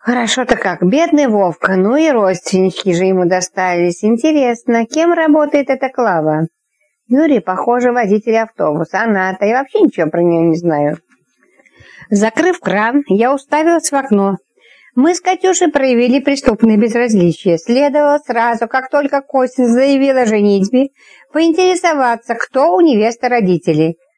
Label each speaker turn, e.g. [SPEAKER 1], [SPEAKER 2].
[SPEAKER 1] Хорошо-то как, бедный Вовка, ну и родственники же ему достались. Интересно, кем работает эта Клава? Юрий, похоже, водитель автобуса. Она-то я вообще ничего про нее не знаю. Закрыв кран, я уставилась в окно. Мы с Катюшей проявили преступное безразличие. Следовало сразу, как только Костин заявила женитьбе, поинтересоваться, кто у невесты родителей.